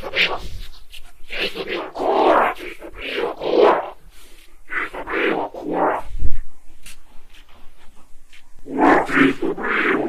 Ты сбрил кора! Ты сбрил кора! Ты сбрил кора! Ты сбрил!